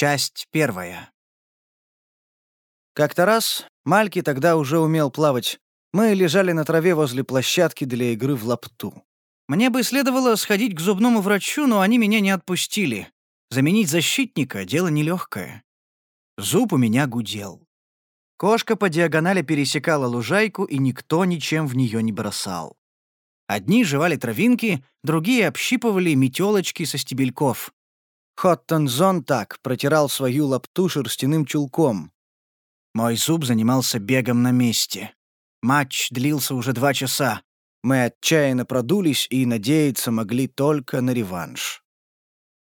Часть первая. Как-то раз, Мальки тогда уже умел плавать, мы лежали на траве возле площадки для игры в лапту. Мне бы следовало сходить к зубному врачу, но они меня не отпустили. Заменить защитника — дело нелегкое. Зуб у меня гудел. Кошка по диагонали пересекала лужайку, и никто ничем в нее не бросал. Одни жевали травинки, другие общипывали метелочки со стебельков. Хоттон так протирал свою лапту шерстяным чулком. Мой зуб занимался бегом на месте. Матч длился уже два часа. Мы отчаянно продулись и надеяться могли только на реванш.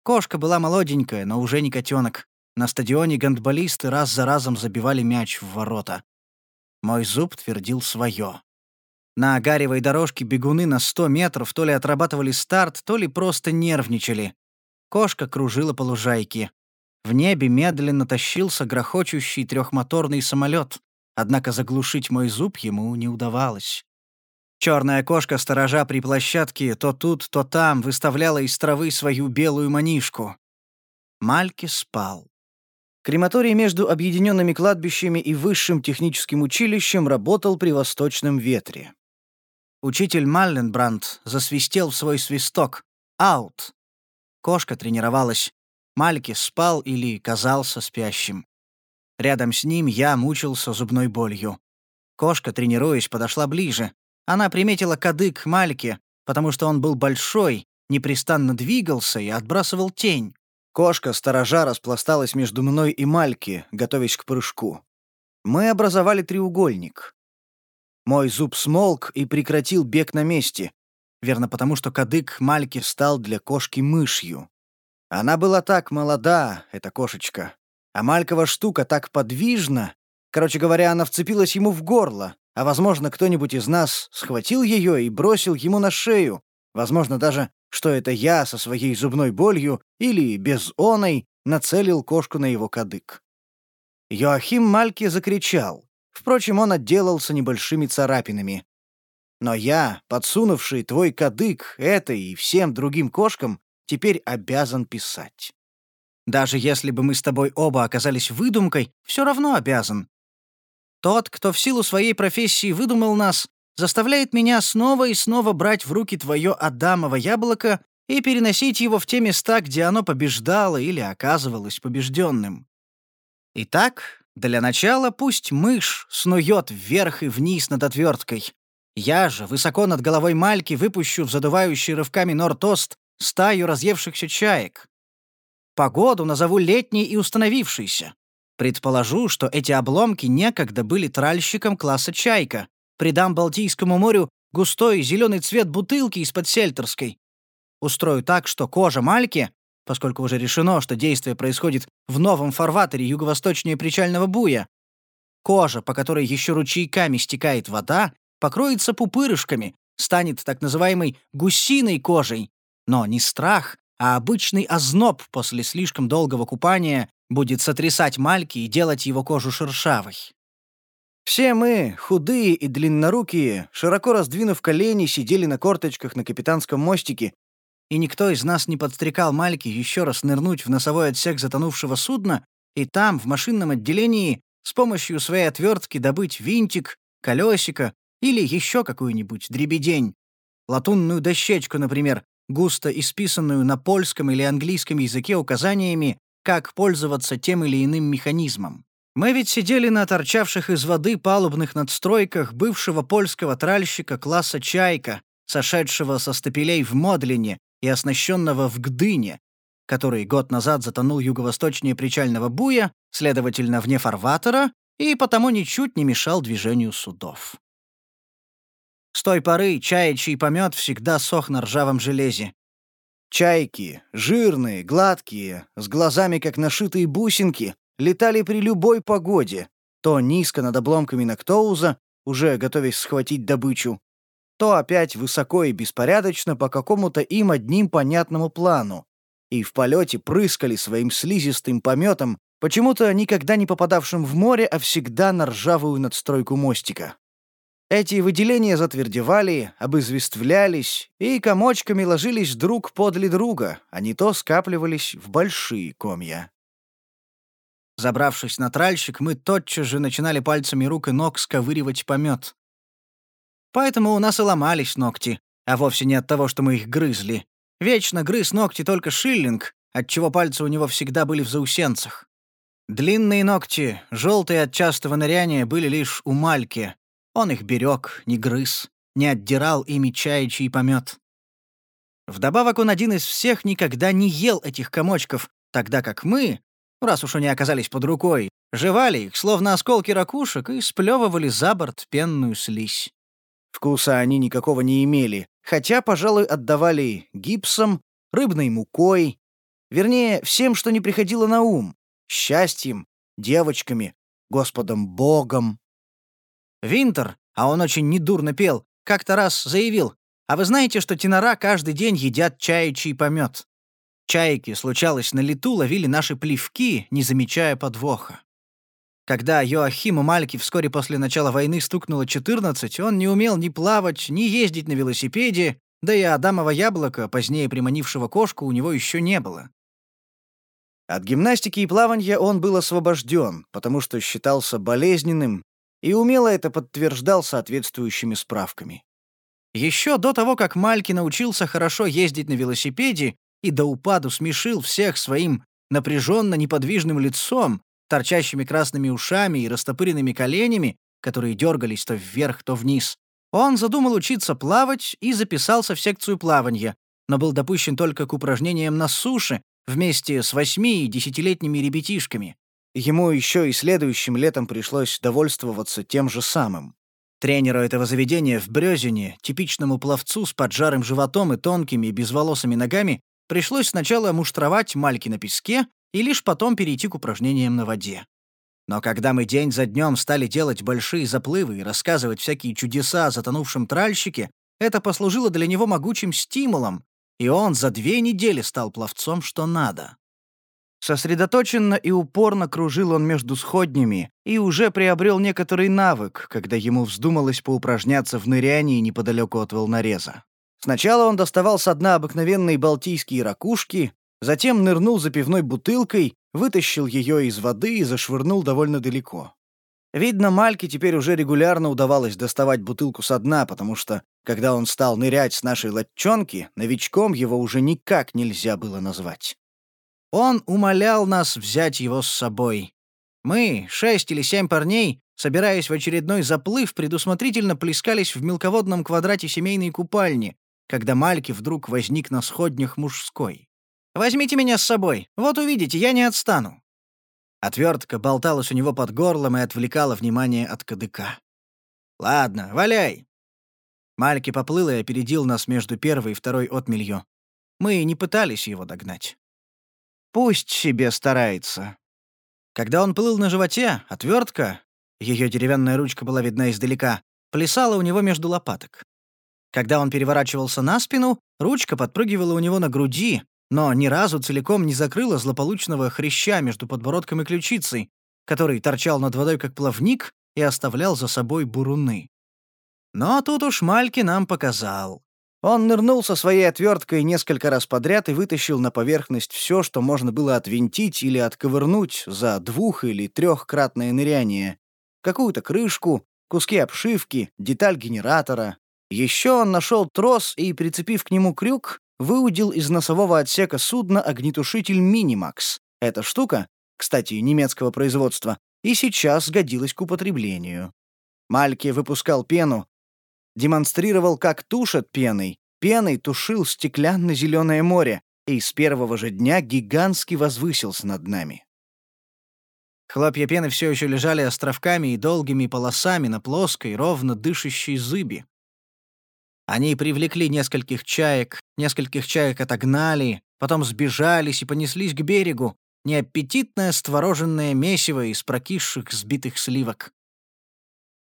Кошка была молоденькая, но уже не котенок. На стадионе гандболисты раз за разом забивали мяч в ворота. Мой зуб твердил свое. На агаревой дорожке бегуны на 100 метров то ли отрабатывали старт, то ли просто нервничали. Кошка кружила по лужайке. В небе медленно тащился грохочущий трехмоторный самолет, однако заглушить мой зуб ему не удавалось. Черная кошка сторожа при площадке то тут, то там выставляла из травы свою белую манишку. Мальки спал. Крематорий между объединенными кладбищами и высшим техническим училищем работал при восточном ветре. Учитель Малленбранд засвистел в свой свисток. «Аут!» Кошка тренировалась. Мальки спал или казался спящим. Рядом с ним я мучился зубной болью. Кошка, тренируясь, подошла ближе. Она приметила кадык Мальки, потому что он был большой, непрестанно двигался и отбрасывал тень. Кошка сторожа распласталась между мной и Мальки, готовясь к прыжку. Мы образовали треугольник. Мой зуб смолк и прекратил бег на месте. Верно потому, что кадык Мальки стал для кошки мышью. Она была так молода, эта кошечка. А Малькова штука так подвижна. Короче говоря, она вцепилась ему в горло, а, возможно, кто-нибудь из нас схватил ее и бросил ему на шею. Возможно даже, что это я со своей зубной болью или без оной нацелил кошку на его кадык. Йоахим Мальки закричал. Впрочем, он отделался небольшими царапинами. Но я, подсунувший твой кадык этой и всем другим кошкам, теперь обязан писать. Даже если бы мы с тобой оба оказались выдумкой, все равно обязан. Тот, кто в силу своей профессии выдумал нас, заставляет меня снова и снова брать в руки твое Адамово яблоко и переносить его в те места, где оно побеждало или оказывалось побежденным. Итак, для начала пусть мышь снует вверх и вниз над отверткой. Я же, высоко над головой Мальки, выпущу в задувающий рывками нортост стаю разъевшихся чаек. Погоду назову летней и установившейся. Предположу, что эти обломки некогда были тральщиком класса «Чайка». Придам Балтийскому морю густой зеленый цвет бутылки из-под сельтерской. Устрою так, что кожа мальки, поскольку уже решено, что действие происходит в новом фарватере юго-восточнее причального буя, кожа, по которой еще ручейками стекает вода, покроется пупырышками, станет так называемой гусиной кожей. Но не страх, а обычный озноб после слишком долгого купания будет сотрясать мальки и делать его кожу шершавой. Все мы, худые и длиннорукие, широко раздвинув колени, сидели на корточках на капитанском мостике, и никто из нас не подстрекал Мальки еще раз нырнуть в носовой отсек затонувшего судна и там, в машинном отделении, с помощью своей отвертки добыть винтик, колесико или еще какую-нибудь дребедень. Латунную дощечку, например, густо исписанную на польском или английском языке указаниями, как пользоваться тем или иным механизмом. Мы ведь сидели на торчавших из воды палубных надстройках бывшего польского тральщика класса «Чайка», сошедшего со стапелей в Модлине и оснащенного в Гдыне, который год назад затонул юго-восточнее причального буя, следовательно, вне фарватера, и потому ничуть не мешал движению судов. С той поры чаячий помет всегда сох на ржавом железе. Чайки, жирные, гладкие, с глазами как нашитые бусинки, летали при любой погоде, то низко над обломками Нактоуза, уже готовясь схватить добычу, то опять высоко и беспорядочно по какому-то им одним понятному плану, и в полете прыскали своим слизистым пометом, почему-то никогда не попадавшим в море, а всегда на ржавую надстройку мостика. Эти выделения затвердевали, обызвествлялись и комочками ложились друг подле друга, а не то скапливались в большие комья. Забравшись на тральщик, мы тотчас же начинали пальцами рук и ног сковыривать помет. Поэтому у нас и ломались ногти, а вовсе не от того, что мы их грызли. Вечно грыз ногти только шиллинг, отчего пальцы у него всегда были в заусенцах. Длинные ногти, желтые от частого ныряния, были лишь у Мальки. Он их берег, не грыз, не отдирал ими чаячий помет. Вдобавок он один из всех никогда не ел этих комочков, тогда как мы, раз уж они оказались под рукой, жевали их, словно осколки ракушек, и сплевывали за борт пенную слизь. Вкуса они никакого не имели, хотя, пожалуй, отдавали гипсом, рыбной мукой, вернее, всем, что не приходило на ум, счастьем, девочками, Господом Богом. Винтер, а он очень недурно пел, как-то раз заявил, «А вы знаете, что тенора каждый день едят чаячий помет?» Чайки, случалось, на лету ловили наши плевки, не замечая подвоха. Когда Йоахиму Мальки вскоре после начала войны стукнуло 14, он не умел ни плавать, ни ездить на велосипеде, да и Адамова яблоко, позднее приманившего кошку, у него еще не было. От гимнастики и плавания он был освобожден, потому что считался болезненным, и умело это подтверждал соответствующими справками. Еще до того, как Мальки научился хорошо ездить на велосипеде и до упаду смешил всех своим напряженно неподвижным лицом, торчащими красными ушами и растопыренными коленями, которые дергались то вверх, то вниз, он задумал учиться плавать и записался в секцию плавания, но был допущен только к упражнениям на суше вместе с восьми и десятилетними ребятишками. Ему еще и следующим летом пришлось довольствоваться тем же самым. Тренеру этого заведения в Брёзине, типичному пловцу с поджарым животом и тонкими безволосыми ногами, пришлось сначала муштровать мальки на песке и лишь потом перейти к упражнениям на воде. Но когда мы день за днем стали делать большие заплывы и рассказывать всякие чудеса о затонувшем тральщике, это послужило для него могучим стимулом, и он за две недели стал пловцом что надо. Сосредоточенно и упорно кружил он между сходнями и уже приобрел некоторый навык, когда ему вздумалось поупражняться в нырянии неподалеку от волнореза. Сначала он доставал со дна обыкновенные балтийские ракушки, затем нырнул за пивной бутылкой, вытащил ее из воды и зашвырнул довольно далеко. Видно, Мальке теперь уже регулярно удавалось доставать бутылку со дна, потому что, когда он стал нырять с нашей латчонки, новичком его уже никак нельзя было назвать. Он умолял нас взять его с собой. Мы, шесть или семь парней, собираясь в очередной заплыв, предусмотрительно плескались в мелководном квадрате семейной купальни, когда Мальки вдруг возник на сходнях мужской. Возьмите меня с собой. Вот увидите, я не отстану». Отвертка болталась у него под горлом и отвлекала внимание от кадыка. «Ладно, валяй». Мальки поплыл и опередил нас между первой и второй отмелью. Мы не пытались его догнать. Пусть себе старается. Когда он плыл на животе, отвертка, ее деревянная ручка была видна издалека, плясала у него между лопаток. Когда он переворачивался на спину, ручка подпрыгивала у него на груди, но ни разу целиком не закрыла злополучного хряща между подбородком и ключицей, который торчал над водой как плавник и оставлял за собой буруны. Но тут уж Мальки нам показал. Он нырнул со своей отверткой несколько раз подряд и вытащил на поверхность все, что можно было отвинтить или отковырнуть за двух- или трехкратное ныряние. Какую-то крышку, куски обшивки, деталь генератора. Еще он нашел трос и, прицепив к нему крюк, выудил из носового отсека судна огнетушитель «Минимакс». Эта штука, кстати, немецкого производства, и сейчас годилась к употреблению. Мальки выпускал пену, демонстрировал, как тушат пеной, пеной тушил стеклянно-зеленое море и с первого же дня гигантски возвысился над нами. Хлопья пены все еще лежали островками и долгими полосами на плоской, ровно дышащей зыби. Они привлекли нескольких чаек, нескольких чаек отогнали, потом сбежались и понеслись к берегу, неаппетитное створоженное месиво из прокисших сбитых сливок.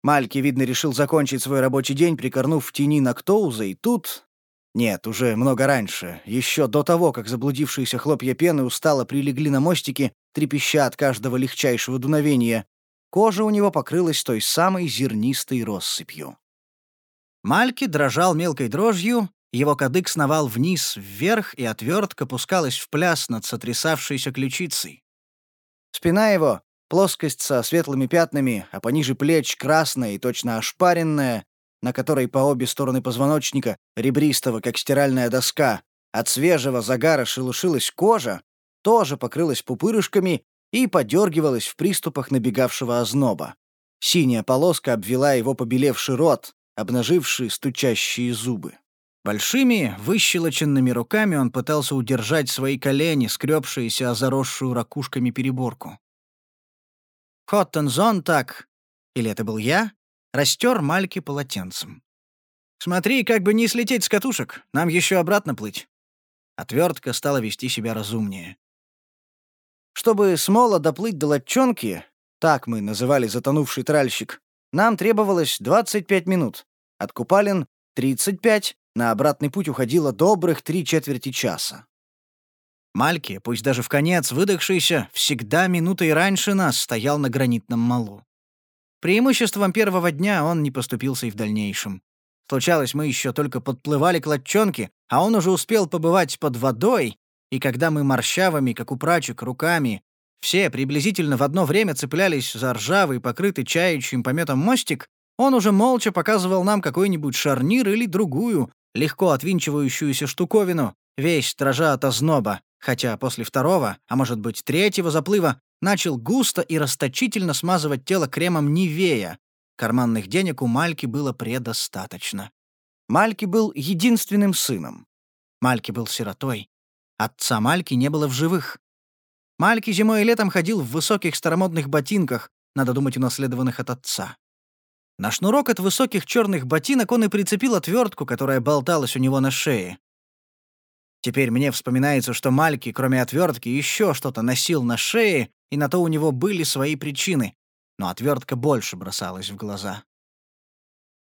Мальки, видно, решил закончить свой рабочий день, прикорнув в тени Нактоуза, и тут... Нет, уже много раньше, еще до того, как заблудившиеся хлопья пены устало прилегли на мостике, трепеща от каждого легчайшего дуновения, кожа у него покрылась той самой зернистой россыпью. Мальки дрожал мелкой дрожью, его кадык сновал вниз, вверх, и отвертка пускалась в пляс над сотрясавшейся ключицей. Спина его, Плоскость со светлыми пятнами, а пониже плеч красная и точно ошпаренная, на которой по обе стороны позвоночника, ребристого, как стиральная доска, от свежего загара шелушилась кожа, тоже покрылась пупырышками и подергивалась в приступах набегавшего озноба. Синяя полоска обвела его побелевший рот, обнаживший стучащие зубы. Большими, выщелоченными руками он пытался удержать свои колени, скрёбшиеся о заросшую ракушками переборку. Хоттензон так, или это был я, растер Мальки полотенцем. «Смотри, как бы не слететь с катушек, нам еще обратно плыть». Отвертка стала вести себя разумнее. Чтобы смоло доплыть до лодчонки, так мы называли затонувший тральщик, нам требовалось 25 минут. От Купалин — 35, на обратный путь уходило добрых три четверти часа. Мальки, пусть даже в конец выдохшийся, всегда минутой раньше нас стоял на гранитном малу. Преимуществом первого дня он не поступился и в дальнейшем. Случалось, мы еще только подплывали к лодчонке, а он уже успел побывать под водой, и когда мы морщавыми, как у прачек, руками, все приблизительно в одно время цеплялись за ржавый, покрытый чаючим пометом мостик, он уже молча показывал нам какой-нибудь шарнир или другую, легко отвинчивающуюся штуковину, весь дрожа от озноба, хотя после второго, а может быть третьего заплыва, начал густо и расточительно смазывать тело кремом Нивея. Карманных денег у Мальки было предостаточно. Мальки был единственным сыном. Мальки был сиротой. Отца Мальки не было в живых. Мальки зимой и летом ходил в высоких старомодных ботинках, надо думать, унаследованных от отца. На шнурок от высоких черных ботинок он и прицепил отвертку, которая болталась у него на шее. Теперь мне вспоминается, что Мальки, кроме отвертки, еще что-то носил на шее, и на то у него были свои причины, но отвертка больше бросалась в глаза.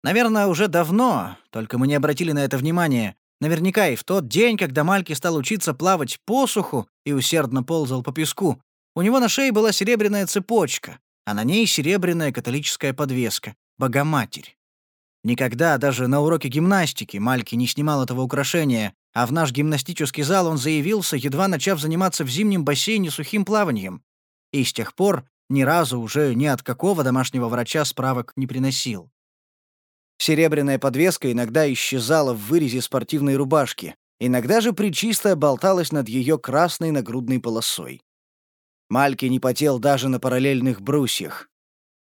Наверное, уже давно, только мы не обратили на это внимания, наверняка и в тот день, когда Мальки стал учиться плавать по суху и усердно ползал по песку, у него на шее была серебряная цепочка, а на ней серебряная католическая подвеска — Богоматерь. Никогда даже на уроке гимнастики Мальки не снимал этого украшения, а в наш гимнастический зал он заявился, едва начав заниматься в зимнем бассейне сухим плаванием. И с тех пор ни разу уже ни от какого домашнего врача справок не приносил. Серебряная подвеска иногда исчезала в вырезе спортивной рубашки, иногда же причистая болталась над ее красной нагрудной полосой. Мальки не потел даже на параллельных брусьях.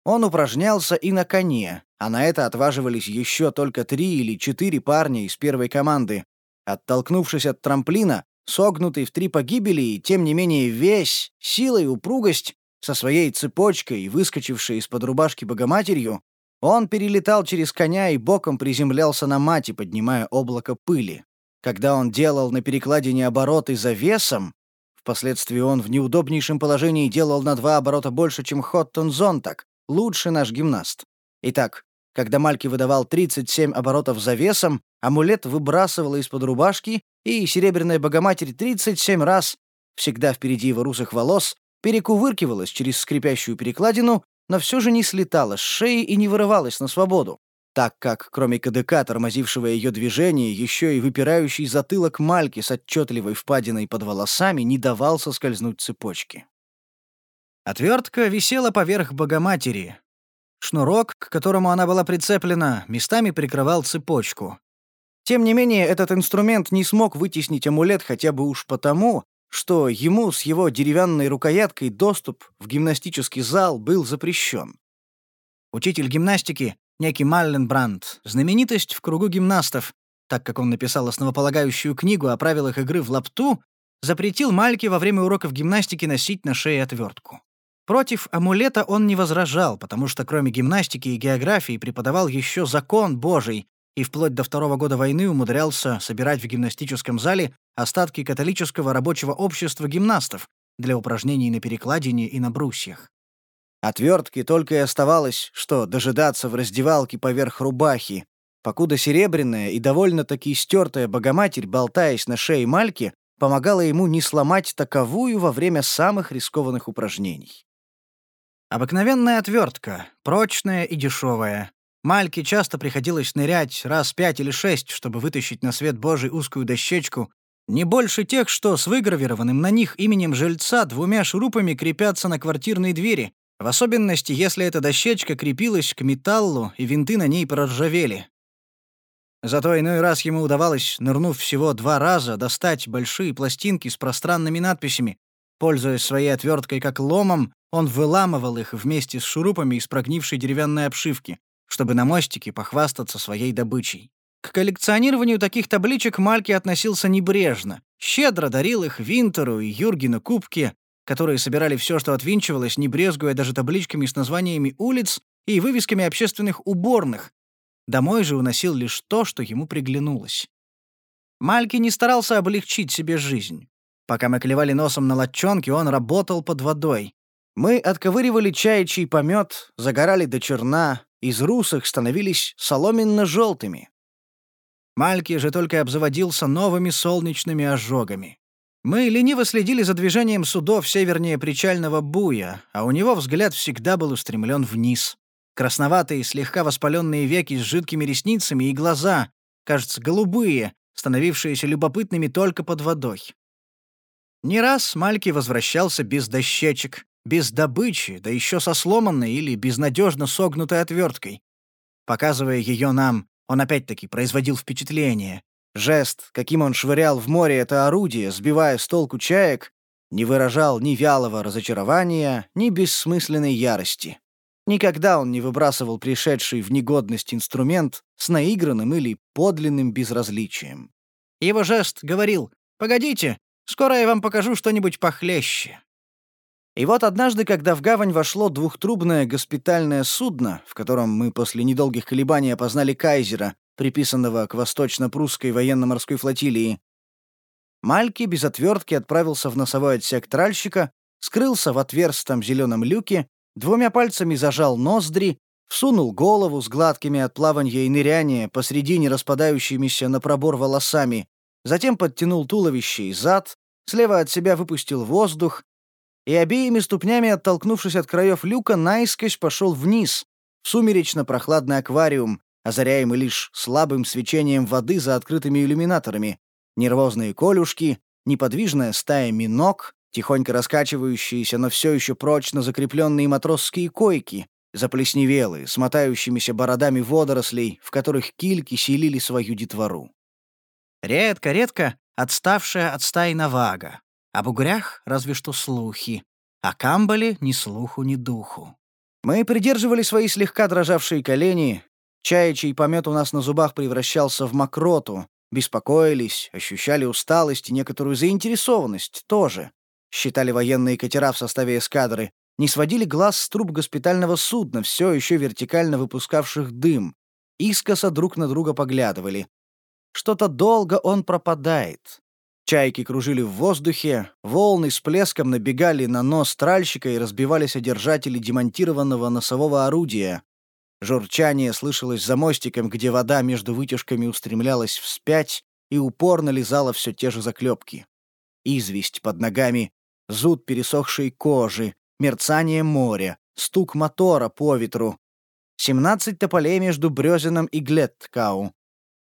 Он упражнялся и на коне, а на это отваживались еще только три или четыре парня из первой команды. Оттолкнувшись от трамплина, согнутый в три погибели и, тем не менее, весь, сила и упругость, со своей цепочкой выскочившей из-под рубашки богоматерью, он перелетал через коня и боком приземлялся на мате, поднимая облако пыли. Когда он делал на перекладине обороты за весом, впоследствии он в неудобнейшем положении делал на два оборота больше, чем Хоттон Зонтак, лучший наш гимнаст. Итак, когда Мальки выдавал 37 оборотов за весом, амулет выбрасывала из-под рубашки, и серебряная богоматерь 37 раз, всегда впереди его русых волос, перекувыркивалась через скрипящую перекладину, но все же не слетала с шеи и не вырывалась на свободу, так как, кроме КДК, тормозившего ее движение, еще и выпирающий затылок Мальки с отчетливой впадиной под волосами не давал соскользнуть цепочки. Отвертка висела поверх Богоматери. Шнурок, к которому она была прицеплена, местами прикрывал цепочку. Тем не менее, этот инструмент не смог вытеснить амулет хотя бы уж потому, что ему с его деревянной рукояткой доступ в гимнастический зал был запрещен. Учитель гимнастики, некий Малленбранд, знаменитость в кругу гимнастов, так как он написал основополагающую книгу о правилах игры в лапту, запретил Мальке во время уроков гимнастики носить на шее отвертку. Против амулета он не возражал, потому что кроме гимнастики и географии преподавал еще закон Божий и вплоть до второго года войны умудрялся собирать в гимнастическом зале остатки католического рабочего общества гимнастов для упражнений на перекладине и на брусьях. Отвертки только и оставалось, что дожидаться в раздевалке поверх рубахи, покуда серебряная и довольно-таки стертая богоматерь, болтаясь на шее Мальки, помогала ему не сломать таковую во время самых рискованных упражнений. Обыкновенная отвертка, прочная и дешевая. Мальке часто приходилось нырять раз пять или шесть, чтобы вытащить на свет Божий узкую дощечку, не больше тех, что с выгравированным на них именем жильца двумя шурупами крепятся на квартирной двери, В особенности, если эта дощечка крепилась к металлу, и винты на ней проржавели. Зато иной раз ему удавалось, нырнув всего два раза, достать большие пластинки с пространными надписями. Пользуясь своей отверткой как ломом, он выламывал их вместе с шурупами из прогнившей деревянной обшивки, чтобы на мостике похвастаться своей добычей. К коллекционированию таких табличек Мальки относился небрежно, щедро дарил их Винтеру и Юргену Кубке, которые собирали все, что отвинчивалось, не брезгуя даже табличками с названиями улиц и вывесками общественных уборных. Домой же уносил лишь то, что ему приглянулось. Мальки не старался облегчить себе жизнь. Пока мы клевали носом на латчонке, он работал под водой. Мы отковыривали чаячий помет, загорали до черна, из русых становились соломенно-желтыми. Мальки же только обзаводился новыми солнечными ожогами. Мы лениво следили за движением судов севернее причального буя, а у него взгляд всегда был устремлен вниз. Красноватые, слегка воспаленные веки с жидкими ресницами и глаза, кажется, голубые, становившиеся любопытными только под водой. Не раз Мальки возвращался без дощечек, без добычи, да еще со сломанной или безнадежно согнутой отверткой. Показывая ее нам, он опять-таки производил впечатление, Жест, каким он швырял в море это орудие, сбивая с толку чаек, не выражал ни вялого разочарования, ни бессмысленной ярости. Никогда он не выбрасывал пришедший в негодность инструмент с наигранным или подлинным безразличием. Его жест говорил «Погодите, скоро я вам покажу что-нибудь похлеще». И вот однажды, когда в гавань вошло двухтрубное госпитальное судно, в котором мы после недолгих колебаний опознали кайзера, приписанного к восточно-прусской военно-морской флотилии. Мальки без отвертки отправился в носовой отсек тральщика, скрылся в отверстом зеленом люке, двумя пальцами зажал ноздри, всунул голову с гладкими от плавания и ныряния посредине распадающимися на пробор волосами, затем подтянул туловище и зад, слева от себя выпустил воздух и обеими ступнями, оттолкнувшись от краев люка, наискось пошел вниз, в сумеречно-прохладный аквариум, озаряемый лишь слабым свечением воды за открытыми иллюминаторами, нервозные колюшки, неподвижная стая минок, тихонько раскачивающиеся, но все еще прочно закрепленные матросские койки, заплесневелые, с мотающимися бородами водорослей, в которых кильки селили свою детвору. Редко-редко отставшая от стаи навага. Об угрях разве что слухи. О камбале ни слуху, ни духу. Мы придерживали свои слегка дрожавшие колени, Чаячий помет у нас на зубах превращался в мокроту. Беспокоились, ощущали усталость и некоторую заинтересованность тоже. Считали военные катера в составе эскадры. Не сводили глаз с труб госпитального судна, все еще вертикально выпускавших дым. Искоса друг на друга поглядывали. Что-то долго он пропадает. Чайки кружили в воздухе, волны с плеском набегали на нос тральщика и разбивались о держатели демонтированного носового орудия. Журчание слышалось за мостиком, где вода между вытяжками устремлялась вспять и упорно лизала все те же заклепки. Известь под ногами, зуд пересохшей кожи, мерцание моря, стук мотора по ветру. Семнадцать тополей между Брёзином и Глетткау.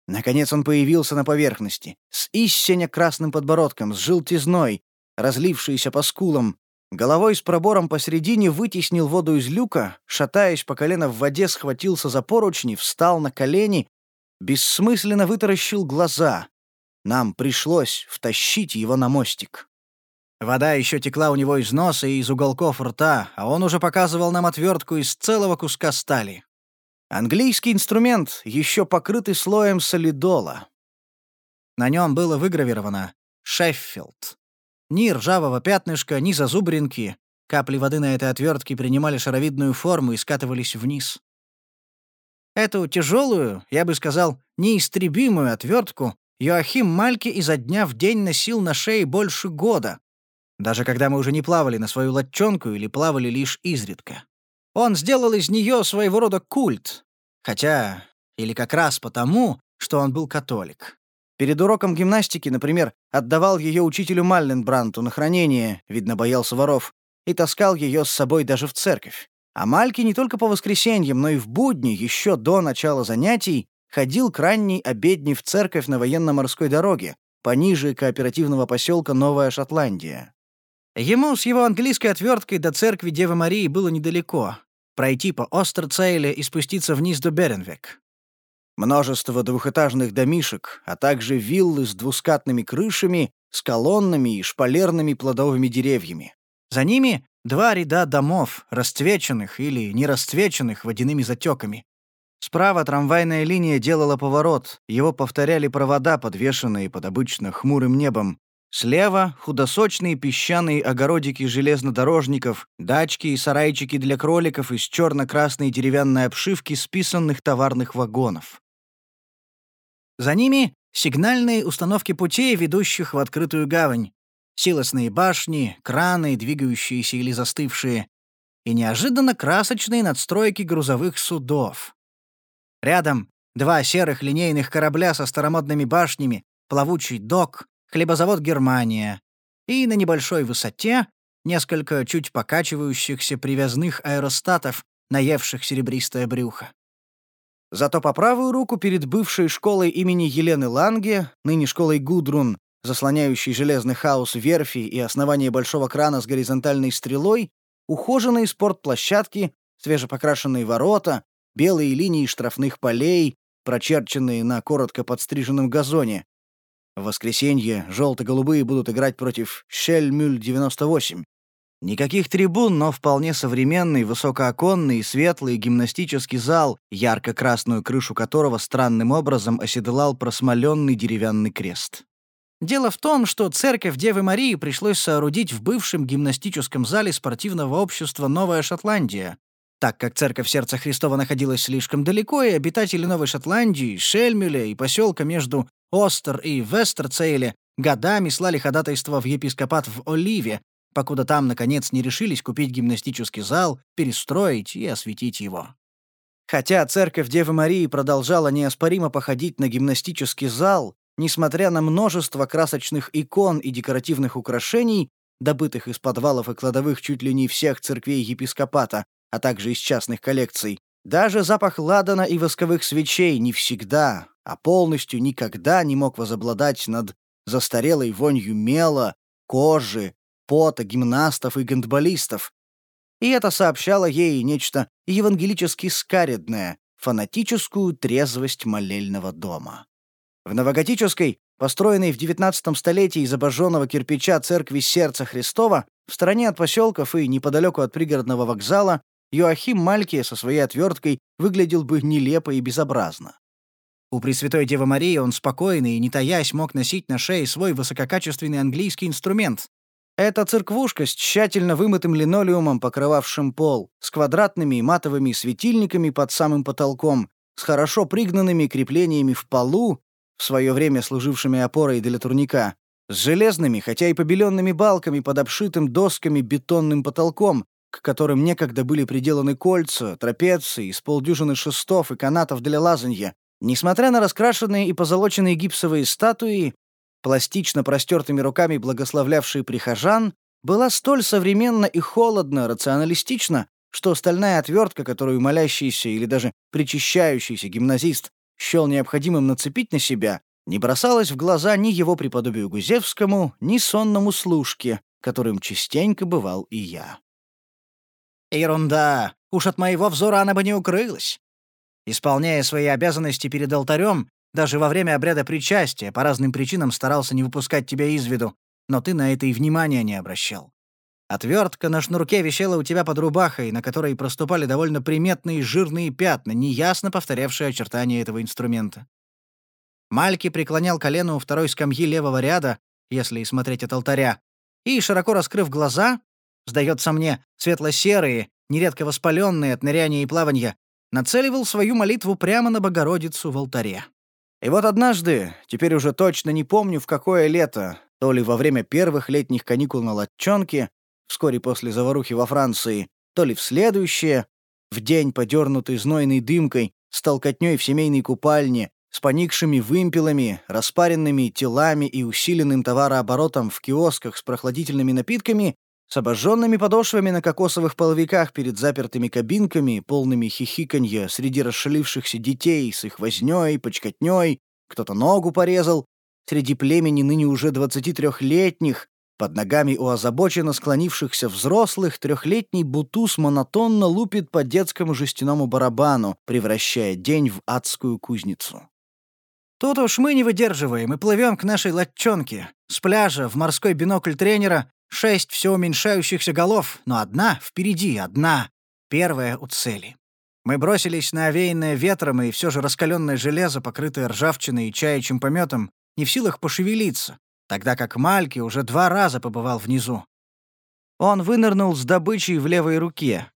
Наконец он появился на поверхности, с истинно красным подбородком, с желтизной, разлившейся по скулам, Головой с пробором посередине вытеснил воду из люка, шатаясь по колено в воде, схватился за поручни, встал на колени, бессмысленно вытаращил глаза. Нам пришлось втащить его на мостик. Вода еще текла у него из носа и из уголков рта, а он уже показывал нам отвертку из целого куска стали. Английский инструмент, еще покрытый слоем солидола. На нем было выгравировано «Шеффилд». Ни ржавого пятнышка, ни зазубринки. Капли воды на этой отвертке принимали шаровидную форму и скатывались вниз. Эту тяжелую, я бы сказал, неистребимую отвертку Йоахим Мальки изо дня в день носил на шее больше года, даже когда мы уже не плавали на свою лодчонку или плавали лишь изредка. Он сделал из нее своего рода культ, хотя или как раз потому, что он был католик. Перед уроком гимнастики, например, отдавал ее учителю Малленбранту на хранение, видно, боялся воров, и таскал ее с собой даже в церковь. А Мальки не только по воскресеньям, но и в будни, еще до начала занятий, ходил к ранней обедне в церковь на военно-морской дороге, пониже кооперативного поселка Новая Шотландия. Ему с его английской отверткой до церкви Девы Марии было недалеко. Пройти по Остерцейле и спуститься вниз до Беренвек. Множество двухэтажных домишек, а также виллы с двускатными крышами, с колоннами и шпалерными плодовыми деревьями. За ними два ряда домов, расцвеченных или не расцвеченных водяными затеками. Справа трамвайная линия делала поворот, его повторяли провода, подвешенные под обычно хмурым небом, Слева — худосочные песчаные огородики железнодорожников, дачки и сарайчики для кроликов из черно-красной деревянной обшивки списанных товарных вагонов. За ними — сигнальные установки путей, ведущих в открытую гавань, силосные башни, краны, двигающиеся или застывшие, и неожиданно красочные надстройки грузовых судов. Рядом — два серых линейных корабля со старомодными башнями, плавучий док, хлебозавод «Германия», и на небольшой высоте несколько чуть покачивающихся привязных аэростатов, наевших серебристое брюхо. Зато по правую руку перед бывшей школой имени Елены Ланге, ныне школой Гудрун, заслоняющей железный хаос верфи и основание большого крана с горизонтальной стрелой, ухоженные спортплощадки, свежепокрашенные ворота, белые линии штрафных полей, прочерченные на коротко подстриженном газоне, в воскресенье желто-голубые будут играть против Шельмюль-98. Никаких трибун, но вполне современный, высокооконный, светлый гимнастический зал, ярко-красную крышу которого странным образом оседлал просмоленный деревянный крест. Дело в том, что церковь Девы Марии пришлось соорудить в бывшем гимнастическом зале спортивного общества «Новая Шотландия», так как церковь Сердца Христова находилась слишком далеко, и обитатели Новой Шотландии, Шельмюля и поселка между Остер и Вестерцейле годами слали ходатайство в епископат в Оливе, покуда там, наконец, не решились купить гимнастический зал, перестроить и осветить его. Хотя церковь Девы Марии продолжала неоспоримо походить на гимнастический зал, несмотря на множество красочных икон и декоративных украшений, добытых из подвалов и кладовых чуть ли не всех церквей епископата, а также из частных коллекций, даже запах ладана и восковых свечей не всегда, а полностью никогда не мог возобладать над застарелой вонью мела, кожи, пота гимнастов и гандболистов. И это сообщало ей нечто евангелически скаредное, фанатическую трезвость молельного дома. В новоготической, построенной в XIX столетии из обожженного кирпича церкви Сердца Христова, в стороне от поселков и неподалеку от пригородного вокзала, Йоахим Мальки со своей отверткой выглядел бы нелепо и безобразно. У Пресвятой Девы Марии он спокойно и не таясь мог носить на шее свой высококачественный английский инструмент. Это церквушка с тщательно вымытым линолеумом, покрывавшим пол, с квадратными и матовыми светильниками под самым потолком, с хорошо пригнанными креплениями в полу, в свое время служившими опорой для турника, с железными, хотя и побеленными балками под обшитым досками бетонным потолком, к которым некогда были приделаны кольца, трапеции, с полдюжины шестов и канатов для лазанья, Несмотря на раскрашенные и позолоченные гипсовые статуи, пластично простертыми руками благословлявшие прихожан, была столь современна и холодно, рационалистична, что стальная отвертка, которую молящийся или даже причащающийся гимназист счел необходимым нацепить на себя, не бросалась в глаза ни его преподобию Гузевскому, ни сонному служке, которым частенько бывал и я. «Ерунда! Уж от моего взора она бы не укрылась. Исполняя свои обязанности перед алтарем, даже во время обряда причастия по разным причинам старался не выпускать тебя из виду, но ты на это и внимания не обращал. Отвертка на шнурке висела у тебя под рубахой, на которой проступали довольно приметные жирные пятна, неясно повторявшие очертания этого инструмента. Мальки преклонял колено у второй скамьи левого ряда, если и смотреть от алтаря, и, широко раскрыв глаза, сдается мне, светло-серые, нередко воспаленные от ныряния и плавания, нацеливал свою молитву прямо на Богородицу в алтаре. И вот однажды, теперь уже точно не помню, в какое лето, то ли во время первых летних каникул на Латчонке, вскоре после заварухи во Франции, то ли в следующее, в день, подернутый знойной дымкой, с толкотнёй в семейной купальне, с поникшими вымпелами, распаренными телами и усиленным товарооборотом в киосках с прохладительными напитками, с обожженными подошвами на кокосовых половиках перед запертыми кабинками, полными хихиканья среди расшалившихся детей с их вознёй, почкотнёй, кто-то ногу порезал, среди племени ныне уже 23-летних, Под ногами у озабоченно склонившихся взрослых трехлетний бутуз монотонно лупит по детскому жестяному барабану, превращая день в адскую кузницу. Тут уж мы не выдерживаем и плывем к нашей латчонке. С пляжа в морской бинокль тренера шесть все уменьшающихся голов, но одна впереди, одна, первая у цели. Мы бросились на овеянное ветром и все же раскаленное железо, покрытое ржавчиной и чаячим пометом, не в силах пошевелиться, тогда как Мальки уже два раза побывал внизу. Он вынырнул с добычей в левой руке.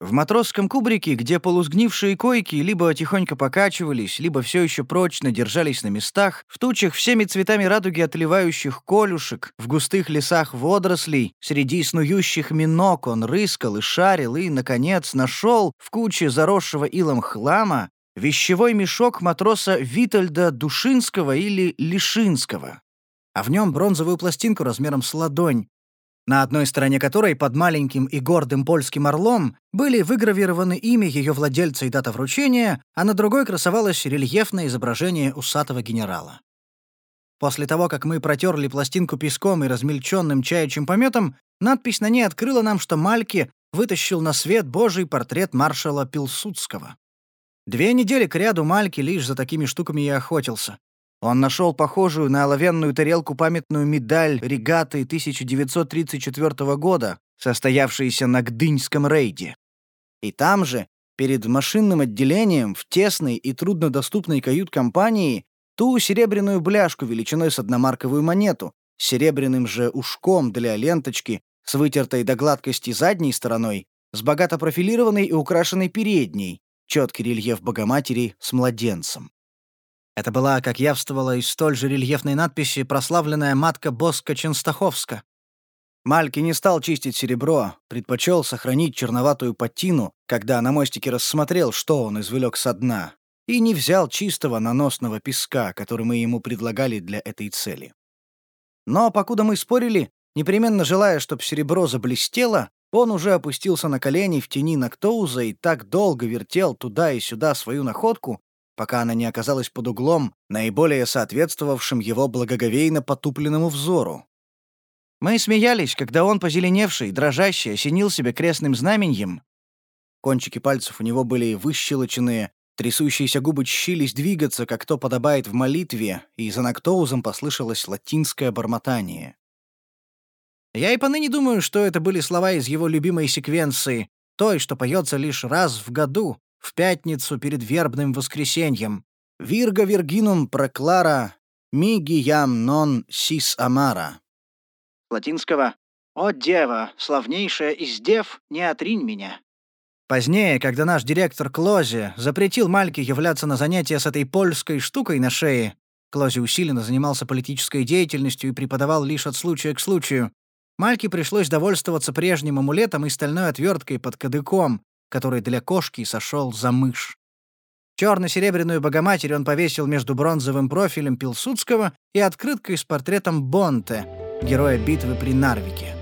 В матросском кубрике, где полусгнившие койки либо тихонько покачивались, либо все еще прочно держались на местах, в тучах всеми цветами радуги отливающих колюшек, в густых лесах водорослей, среди снующих минок он рыскал и шарил и, наконец, нашел в куче заросшего илом хлама вещевой мешок матроса Витальда Душинского или Лишинского. А в нем бронзовую пластинку размером с ладонь, на одной стороне которой под маленьким и гордым польским орлом были выгравированы имя ее владельца и дата вручения, а на другой красовалось рельефное изображение усатого генерала. После того, как мы протерли пластинку песком и размельченным чаячим пометом, надпись на ней открыла нам, что Мальки вытащил на свет божий портрет маршала Пилсудского. Две недели к ряду Мальки лишь за такими штуками и охотился. Он нашел похожую на оловянную тарелку памятную медаль регаты 1934 года, состоявшейся на Гдыньском рейде. И там же, перед машинным отделением, в тесной и труднодоступной кают-компании, ту серебряную бляшку величиной с одномарковую монету, с серебряным же ушком для ленточки, с вытертой до гладкости задней стороной, с богато профилированной и украшенной передней, четкий рельеф Богоматери с младенцем. Это была, как явствовала из столь же рельефной надписи, прославленная матка Боска Ченстаховска. Мальки не стал чистить серебро, предпочел сохранить черноватую патину, когда на мостике рассмотрел, что он извлек со дна, и не взял чистого наносного песка, который мы ему предлагали для этой цели. Но покуда мы спорили, непременно желая, чтобы серебро заблестело, он уже опустился на колени в тени Нактоуза и так долго вертел туда и сюда свою находку, пока она не оказалась под углом, наиболее соответствовавшим его благоговейно потупленному взору. Мы смеялись, когда он, позеленевший, дрожащий, осенил себя крестным знаменем. Кончики пальцев у него были выщелоченные, трясущиеся губы чщились двигаться, как то подобает в молитве, и за Нактоузом послышалось латинское бормотание. Я и поныне думаю, что это были слова из его любимой секвенции, той, что поется лишь раз в году, в пятницу перед вербным воскресеньем. «Вирга виргинум проклара, миги ям нон сис амара». Латинского «О, дева, славнейшая из дев, не отринь меня». Позднее, когда наш директор Клози запретил Мальке являться на занятия с этой польской штукой на шее, Клози усиленно занимался политической деятельностью и преподавал лишь от случая к случаю, Мальке пришлось довольствоваться прежним амулетом и стальной отверткой под кадыком, который для кошки сошел за мышь. Черно-серебряную богоматерь он повесил между бронзовым профилем Пилсудского и открыткой с портретом Бонте, героя битвы при Нарвике.